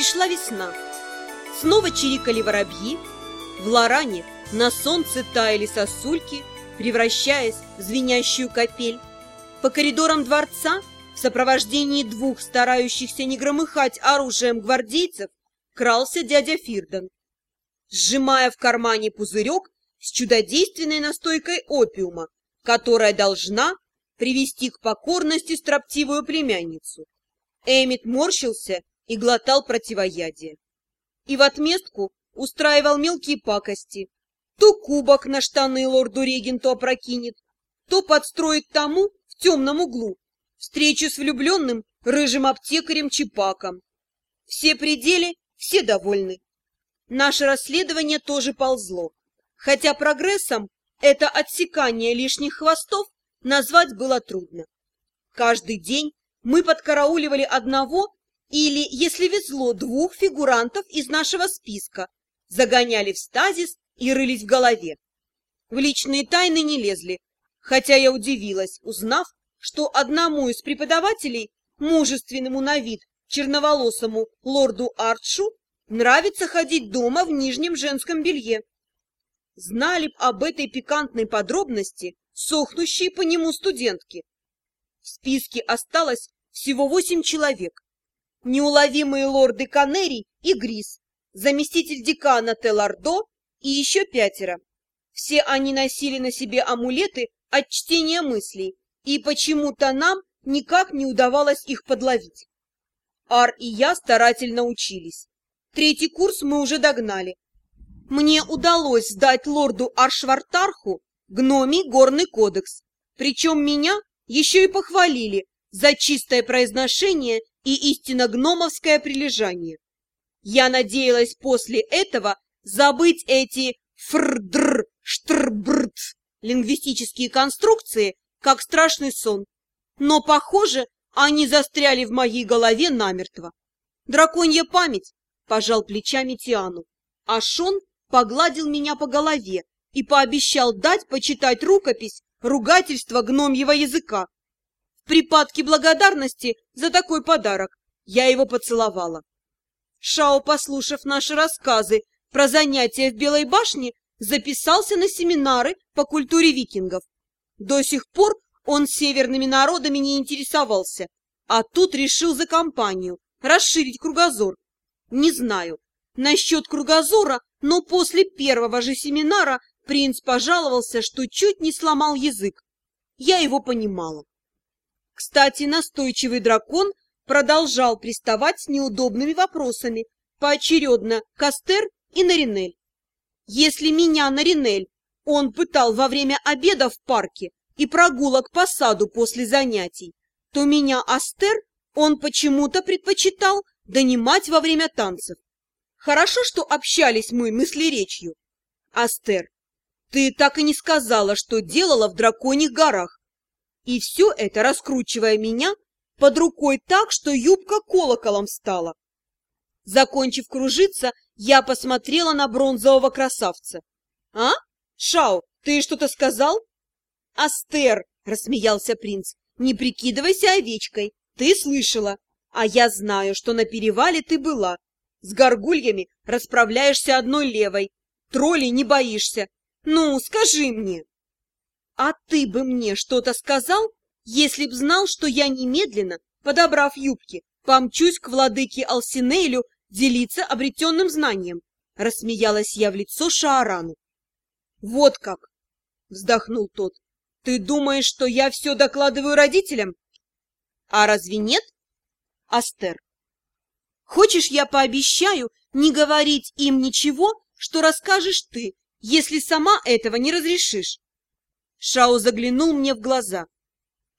Пришла весна. Снова чирикали воробьи. В Лоране на солнце таяли сосульки, превращаясь в звенящую капель. По коридорам дворца в сопровождении двух старающихся не громыхать оружием гвардейцев крался дядя Фирден. Сжимая в кармане пузырек с чудодейственной настойкой опиума, которая должна привести к покорности строптивую племянницу. Эмит морщился и глотал противоядие. И в отместку устраивал мелкие пакости. То кубок на штаны лорду-регенту опрокинет, то подстроит тому в темном углу встречу с влюбленным рыжим аптекарем Чепаком. Все пределы, все довольны. Наше расследование тоже ползло, хотя прогрессом это отсекание лишних хвостов назвать было трудно. Каждый день мы подкарауливали одного или, если везло, двух фигурантов из нашего списка, загоняли в стазис и рылись в голове. В личные тайны не лезли, хотя я удивилась, узнав, что одному из преподавателей, мужественному на вид, черноволосому лорду Артшу, нравится ходить дома в нижнем женском белье. Знали б об этой пикантной подробности сохнущие по нему студентки. В списке осталось всего восемь человек. Неуловимые лорды Канерий и Грис, заместитель декана Телардо и еще пятеро. Все они носили на себе амулеты от чтения мыслей, и почему-то нам никак не удавалось их подловить. Ар и я старательно учились. Третий курс мы уже догнали. Мне удалось сдать лорду Аршвартарху гномий горный кодекс, причем меня еще и похвалили за чистое произношение и истинно гномовское прилежание. Я надеялась после этого забыть эти фрдр, штрбрт лингвистические конструкции, как страшный сон. Но, похоже, они застряли в моей голове намертво. Драконья память, пожал плечами Тиану, а Шон погладил меня по голове и пообещал дать почитать рукопись ругательства гномьего языка. Припадке благодарности за такой подарок я его поцеловала. Шао, послушав наши рассказы про занятия в Белой башне, записался на семинары по культуре викингов. До сих пор он северными народами не интересовался, а тут решил за компанию расширить кругозор. Не знаю насчет кругозора, но после первого же семинара принц пожаловался, что чуть не сломал язык. Я его понимала. Кстати, настойчивый дракон продолжал приставать с неудобными вопросами, поочередно Кастер и Наринель. Если меня Наринель он пытал во время обеда в парке и прогулок по саду после занятий, то меня Астер он почему-то предпочитал донимать во время танцев. Хорошо, что общались мы мыслеречью. Астер, ты так и не сказала, что делала в драконьих горах. И все это, раскручивая меня, под рукой так, что юбка колоколом стала. Закончив кружиться, я посмотрела на бронзового красавца. «А? Шау, ты что-то сказал?» «Астер!» — рассмеялся принц. «Не прикидывайся овечкой. Ты слышала. А я знаю, что на перевале ты была. С горгульями расправляешься одной левой. Троллей не боишься. Ну, скажи мне!» «А ты бы мне что-то сказал, если б знал, что я немедленно, подобрав юбки, помчусь к владыке Алсинейлю делиться обретенным знанием?» Рассмеялась я в лицо Шаарану. «Вот как!» — вздохнул тот. «Ты думаешь, что я все докладываю родителям?» «А разве нет?» «Астер, хочешь, я пообещаю не говорить им ничего, что расскажешь ты, если сама этого не разрешишь?» Шао заглянул мне в глаза.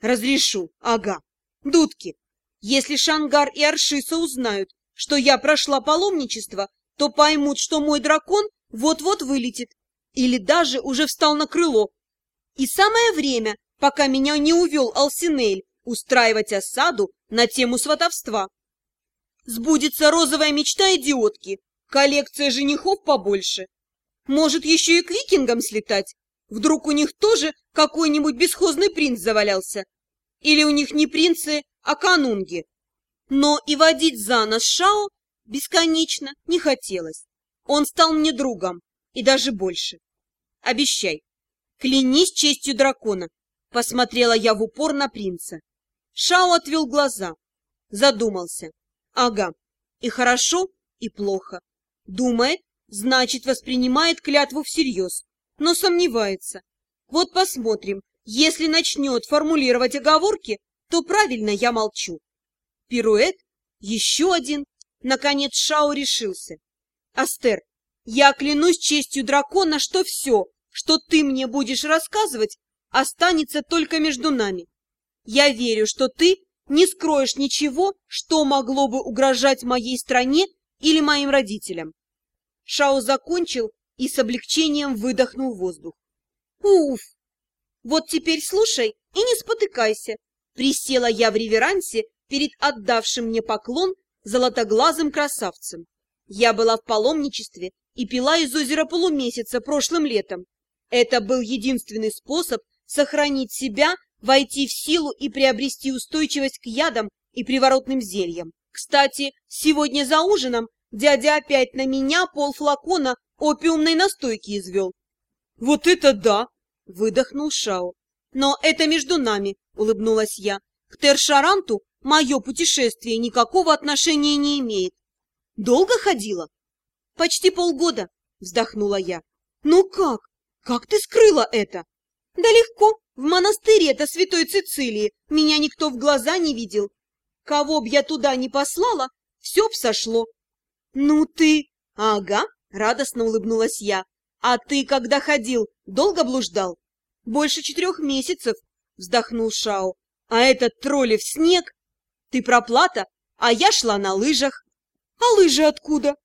«Разрешу, ага. Дудки, если Шангар и Аршиса узнают, что я прошла паломничество, то поймут, что мой дракон вот-вот вылетит или даже уже встал на крыло. И самое время, пока меня не увел Алсинель, устраивать осаду на тему сватовства. Сбудется розовая мечта идиотки, коллекция женихов побольше. Может, еще и к викингам слетать? Вдруг у них тоже какой-нибудь бесхозный принц завалялся? Или у них не принцы, а канунги? Но и водить за нос Шао бесконечно не хотелось. Он стал мне другом, и даже больше. Обещай. Клянись честью дракона. Посмотрела я в упор на принца. Шао отвел глаза. Задумался. Ага. И хорошо, и плохо. Думает, значит, воспринимает клятву всерьез, но сомневается. Вот посмотрим. Если начнет формулировать оговорки, то правильно я молчу. Пируэт, еще один. Наконец Шао решился. Астер, я клянусь честью дракона, что все, что ты мне будешь рассказывать, останется только между нами. Я верю, что ты не скроешь ничего, что могло бы угрожать моей стране или моим родителям. Шао закончил и с облегчением выдохнул воздух. Уф! Вот теперь слушай и не спотыкайся. Присела я в реверансе перед отдавшим мне поклон золотоглазым красавцем. Я была в паломничестве и пила из озера полумесяца прошлым летом. Это был единственный способ сохранить себя, войти в силу и приобрести устойчивость к ядам и приворотным зельям. Кстати, сегодня за ужином дядя опять на меня полфлакона опиумной настойки извел. «Вот это да!» — выдохнул Шао. «Но это между нами», — улыбнулась я. «К Тершаранту мое путешествие никакого отношения не имеет». «Долго ходила?» «Почти полгода», — вздохнула я. «Ну как? Как ты скрыла это?» «Да легко. В монастыре-то Святой Цицилии меня никто в глаза не видел. Кого б я туда не послала, все б сошло». «Ну ты...» «Ага», — радостно улыбнулась я. «А ты, когда ходил, долго блуждал?» «Больше четырех месяцев», — вздохнул Шао. «А этот троллев снег? Ты проплата, а я шла на лыжах». «А лыжи откуда?»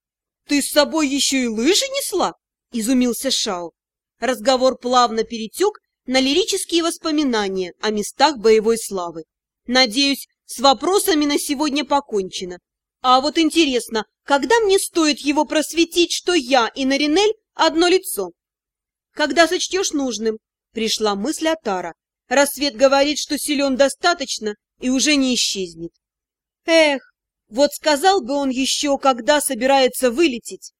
«Ты с собой еще и лыжи несла?» — изумился Шао. Разговор плавно перетек на лирические воспоминания о местах боевой славы. Надеюсь, с вопросами на сегодня покончено. А вот интересно, когда мне стоит его просветить, что я и Наринель одно лицо? Когда сочтешь нужным, пришла мысль Атара. Рассвет говорит, что силен достаточно и уже не исчезнет. Эх, вот сказал бы он еще, когда собирается вылететь.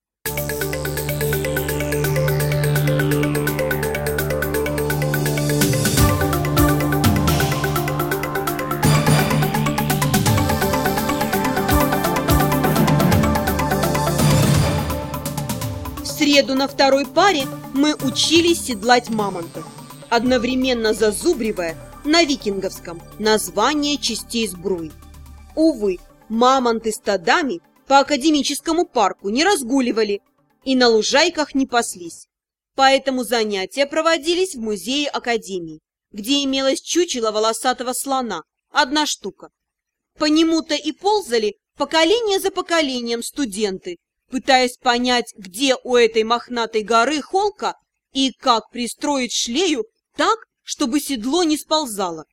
Среду на второй паре мы учились седлать мамонтов, одновременно зазубривая на викинговском название частей сбруи. Увы, Мамонты стадами по академическому парку не разгуливали и на лужайках не паслись. Поэтому занятия проводились в музее Академии, где имелось чучело волосатого слона, одна штука. По нему-то и ползали поколение за поколением студенты, пытаясь понять, где у этой мохнатой горы холка и как пристроить шлею так, чтобы седло не сползало.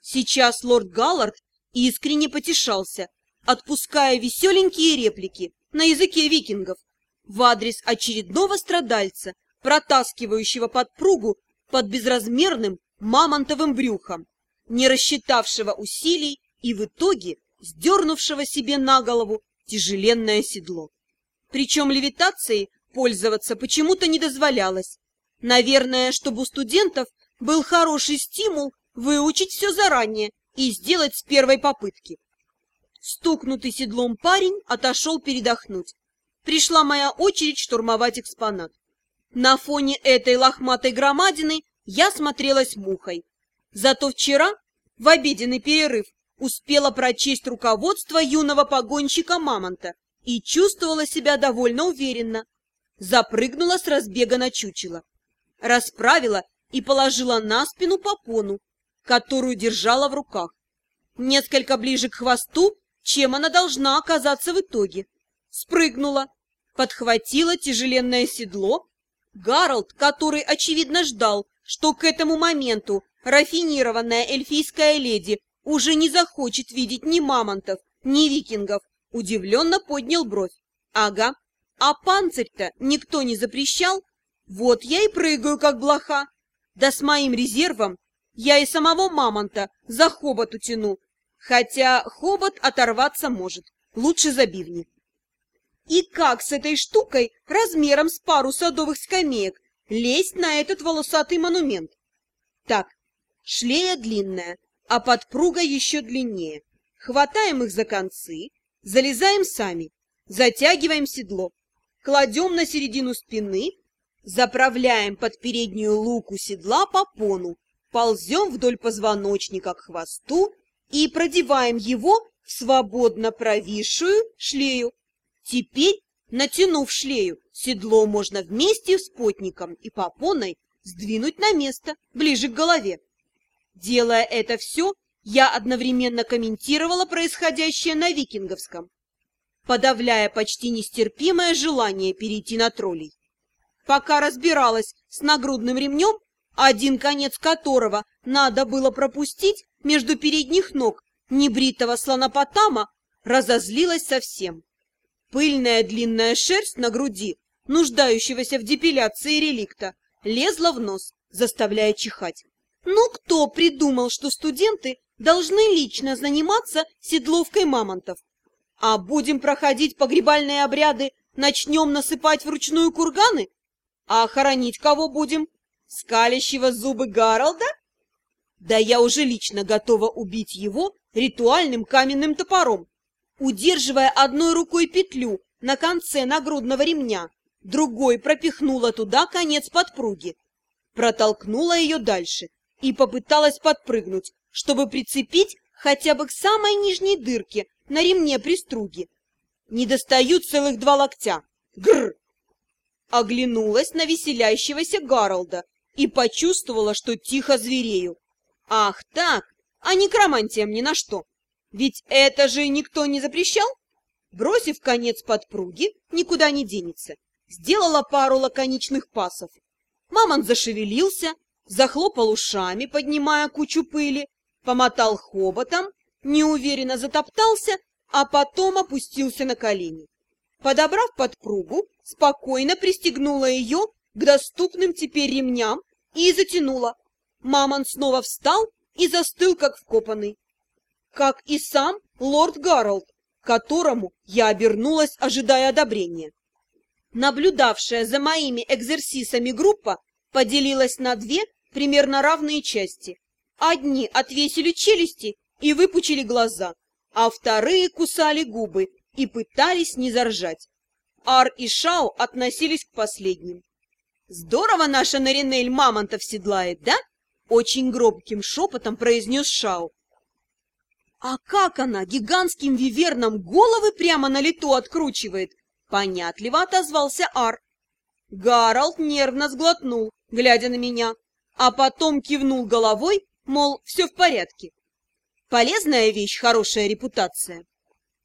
Сейчас лорд Галлард искренне потешался, отпуская веселенькие реплики на языке викингов в адрес очередного страдальца, протаскивающего подпругу под безразмерным мамонтовым брюхом, не рассчитавшего усилий и в итоге сдернувшего себе на голову тяжеленное седло. Причем левитацией пользоваться почему-то не дозволялось. Наверное, чтобы у студентов был хороший стимул выучить все заранее и сделать с первой попытки. Стукнутый седлом парень отошел передохнуть. Пришла моя очередь штурмовать экспонат. На фоне этой лохматой громадины я смотрелась мухой. Зато вчера, в обеденный перерыв, успела прочесть руководство юного погонщика Мамонта и чувствовала себя довольно уверенно. Запрыгнула с разбега на чучело. Расправила и положила на спину попону, которую держала в руках. Несколько ближе к хвосту чем она должна оказаться в итоге. Спрыгнула, подхватила тяжеленное седло. Гарольд, который, очевидно, ждал, что к этому моменту рафинированная эльфийская леди уже не захочет видеть ни мамонтов, ни викингов, удивленно поднял бровь. Ага, а панцирь-то никто не запрещал. Вот я и прыгаю, как блоха. Да с моим резервом я и самого мамонта за хобот утяну, Хотя хобот оторваться может, лучше забивни. И как с этой штукой размером с пару садовых скамеек лезть на этот волосатый монумент? Так, шлея длинная, а подпруга еще длиннее. Хватаем их за концы, залезаем сами, затягиваем седло, кладем на середину спины, заправляем под переднюю луку седла попону, ползем вдоль позвоночника к хвосту и продеваем его в свободно провисшую шлею. Теперь, натянув шлею, седло можно вместе с потником и попоной сдвинуть на место, ближе к голове. Делая это все, я одновременно комментировала происходящее на викинговском, подавляя почти нестерпимое желание перейти на троллей. Пока разбиралась с нагрудным ремнем, один конец которого надо было пропустить между передних ног небритого слонопотама, разозлилась совсем. Пыльная длинная шерсть на груди, нуждающегося в депиляции реликта, лезла в нос, заставляя чихать. Ну, кто придумал, что студенты должны лично заниматься седловкой мамонтов? А будем проходить погребальные обряды, начнем насыпать вручную курганы? А хоронить кого будем? Скалящего зубы Гаролда? Да я уже лично готова убить его ритуальным каменным топором, удерживая одной рукой петлю на конце нагрудного ремня, другой пропихнула туда конец подпруги, протолкнула ее дальше и попыталась подпрыгнуть, чтобы прицепить хотя бы к самой нижней дырке на ремне приструги. Не достают целых два локтя. Гр! Оглянулась на веселящегося Гаролда и почувствовала, что тихо зверею. Ах так, а некромантия мне на что? Ведь это же никто не запрещал. Бросив конец подпруги, никуда не денется. Сделала пару лаконичных пасов. Мамонт зашевелился, захлопал ушами, поднимая кучу пыли, помотал хоботом, неуверенно затоптался, а потом опустился на колени. Подобрав подпругу, спокойно пристегнула ее к доступным теперь ремням и затянула. Мамонт снова встал и застыл, как вкопанный как и сам лорд Гарольд, которому я обернулась, ожидая одобрения. Наблюдавшая за моими экзерсисами группа поделилась на две примерно равные части. Одни отвесили челюсти и выпучили глаза, а вторые кусали губы и пытались не заржать. Ар и Шао относились к последним. «Здорово наша Наринель мамонтов седлает, да?» Очень громким шепотом произнес Шао. А как она гигантским виверном головы прямо на лету откручивает? Понятливо отозвался Ар. Гаралд нервно сглотнул, глядя на меня, а потом кивнул головой, мол, все в порядке. Полезная вещь, хорошая репутация.